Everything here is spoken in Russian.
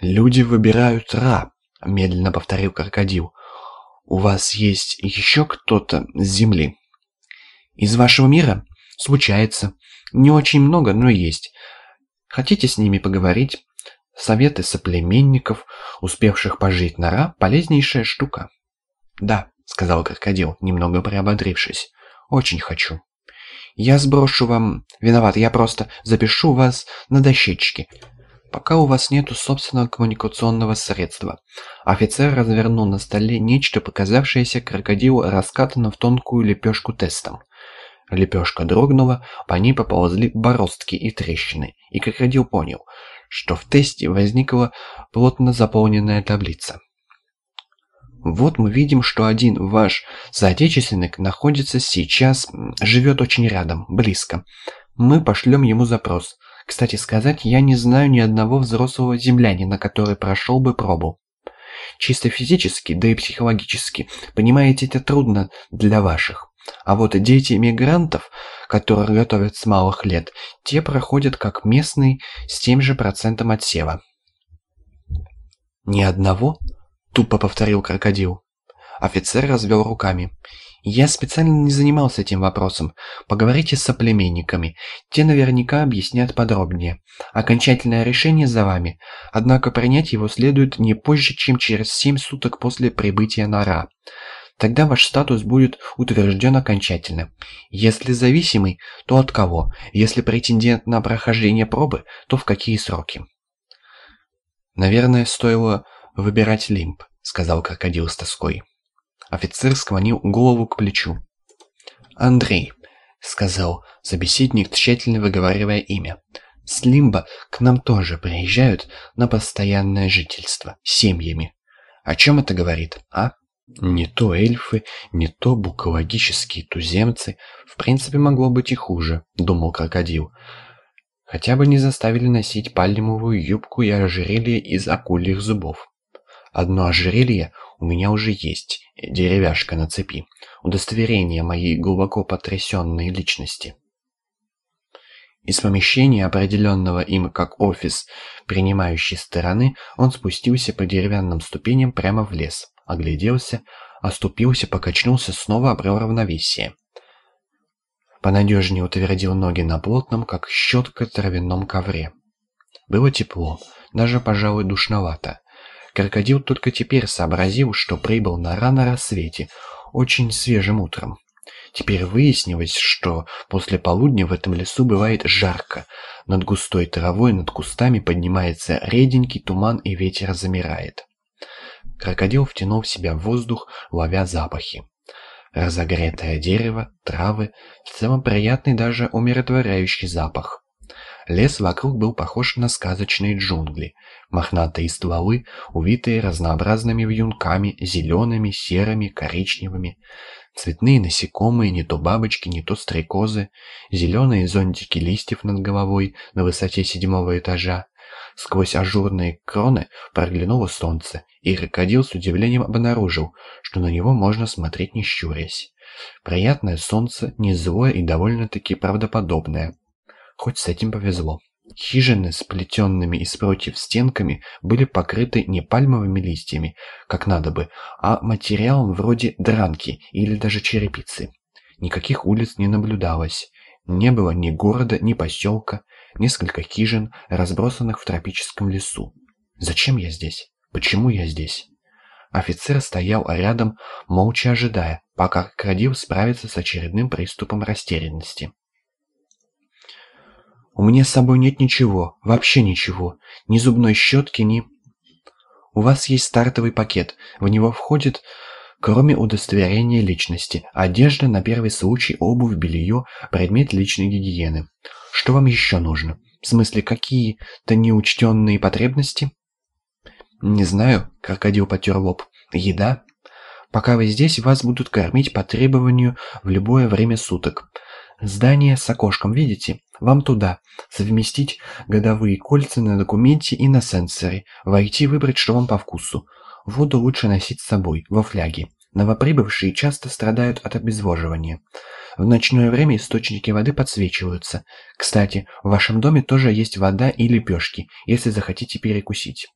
«Люди выбирают Ра», — медленно повторил крокодил. «У вас есть еще кто-то с Земли?» «Из вашего мира?» «Случается. Не очень много, но есть. Хотите с ними поговорить?» Советы соплеменников, успевших пожить на Ра, полезнейшая штука. «Да», — сказал крокодил, немного приободрившись. «Очень хочу». «Я сброшу вам... Виноват, я просто запишу вас на дощечке, пока у вас нету собственного коммуникационного средства». Офицер развернул на столе нечто, показавшееся крокодилу раскатанным в тонкую лепешку тестом. Лепешка дрогнула, по ней поползли бороздки и трещины, и крокодил понял, что в тесте возникла плотно заполненная таблица. Вот мы видим, что один ваш соотечественник находится сейчас, живет очень рядом, близко. Мы пошлем ему запрос. Кстати сказать, я не знаю ни одного взрослого землянина, который прошел бы пробу. Чисто физически, да и психологически, понимаете, это трудно для ваших. А вот дети мигрантов, которых готовят с малых лет, те проходят как местные с тем же процентом отсева. «Ни одного?» – тупо повторил крокодил. Офицер развел руками. «Я специально не занимался этим вопросом. Поговорите с соплеменниками. Те наверняка объяснят подробнее. Окончательное решение за вами. Однако принять его следует не позже, чем через семь суток после прибытия на. Тогда ваш статус будет утвержден окончательно. Если зависимый, то от кого? Если претендент на прохождение пробы, то в какие сроки? Наверное, стоило выбирать лимб, сказал крокодил с тоской. Офицер склонил голову к плечу. «Андрей», — сказал собеседник, тщательно выговаривая имя, — «с Лимба к нам тоже приезжают на постоянное жительство, семьями. О чем это говорит, а?» Не то эльфы, не то букологические туземцы. В принципе, могло быть и хуже, думал крокодил. Хотя бы не заставили носить пальмовую юбку и ожерелье из акульих зубов. Одно ожерелье у меня уже есть, деревяшка на цепи, удостоверение моей глубоко потрясенной личности. Из помещения, определенного им как офис принимающей стороны, он спустился по деревянным ступеням прямо в лес огляделся, оступился, покачнулся, снова обрел равновесие. Понадежнее утвердил ноги на плотном, как щетка, травяном ковре. Было тепло, даже, пожалуй, душновато. Крокодил только теперь сообразил, что прибыл на рано рассвете, очень свежим утром. Теперь выяснилось, что после полудня в этом лесу бывает жарко. Над густой травой, над кустами поднимается реденький туман и ветер замирает. Крокодил втянул в себя воздух, ловя запахи. Разогретое дерево, травы, в целом приятный даже умиротворяющий запах. Лес вокруг был похож на сказочные джунгли. Мохнатые стволы, увитые разнообразными вьюнками, зелеными, серыми, коричневыми. Цветные насекомые, не то бабочки, не то стрекозы. Зеленые зонтики листьев над головой на высоте седьмого этажа. Сквозь ажурные кроны проглянуло солнце, и крокодил с удивлением обнаружил, что на него можно смотреть не щурясь. Приятное солнце, не злое и довольно-таки правдоподобное. Хоть с этим повезло. Хижины с плетенными из прутьев стенками были покрыты не пальмовыми листьями, как надо бы, а материалом вроде дранки или даже черепицы. Никаких улиц не наблюдалось. Не было ни города, ни поселка, несколько хижин, разбросанных в тропическом лесу. Зачем я здесь? Почему я здесь? Офицер стоял рядом, молча ожидая, пока крокодил справится с очередным приступом растерянности. «У меня с собой нет ничего, вообще ничего. Ни зубной щетки, ни...» «У вас есть стартовый пакет. В него входит, кроме удостоверения личности, одежда на первый случай, обувь, белье, предмет личной гигиены. Что вам еще нужно? В смысле, какие-то неучтенные потребности? Не знаю, крокодил потер лоб. Еда? Пока вы здесь, вас будут кормить по требованию в любое время суток. Здание с окошком, видите? Вам туда. Совместить годовые кольца на документе и на сенсоре. Войти выбрать, что вам по вкусу. Воду лучше носить с собой, во фляге. Новоприбывшие часто страдают от обезвоживания. В ночное время источники воды подсвечиваются. Кстати, в вашем доме тоже есть вода и лепешки, если захотите перекусить.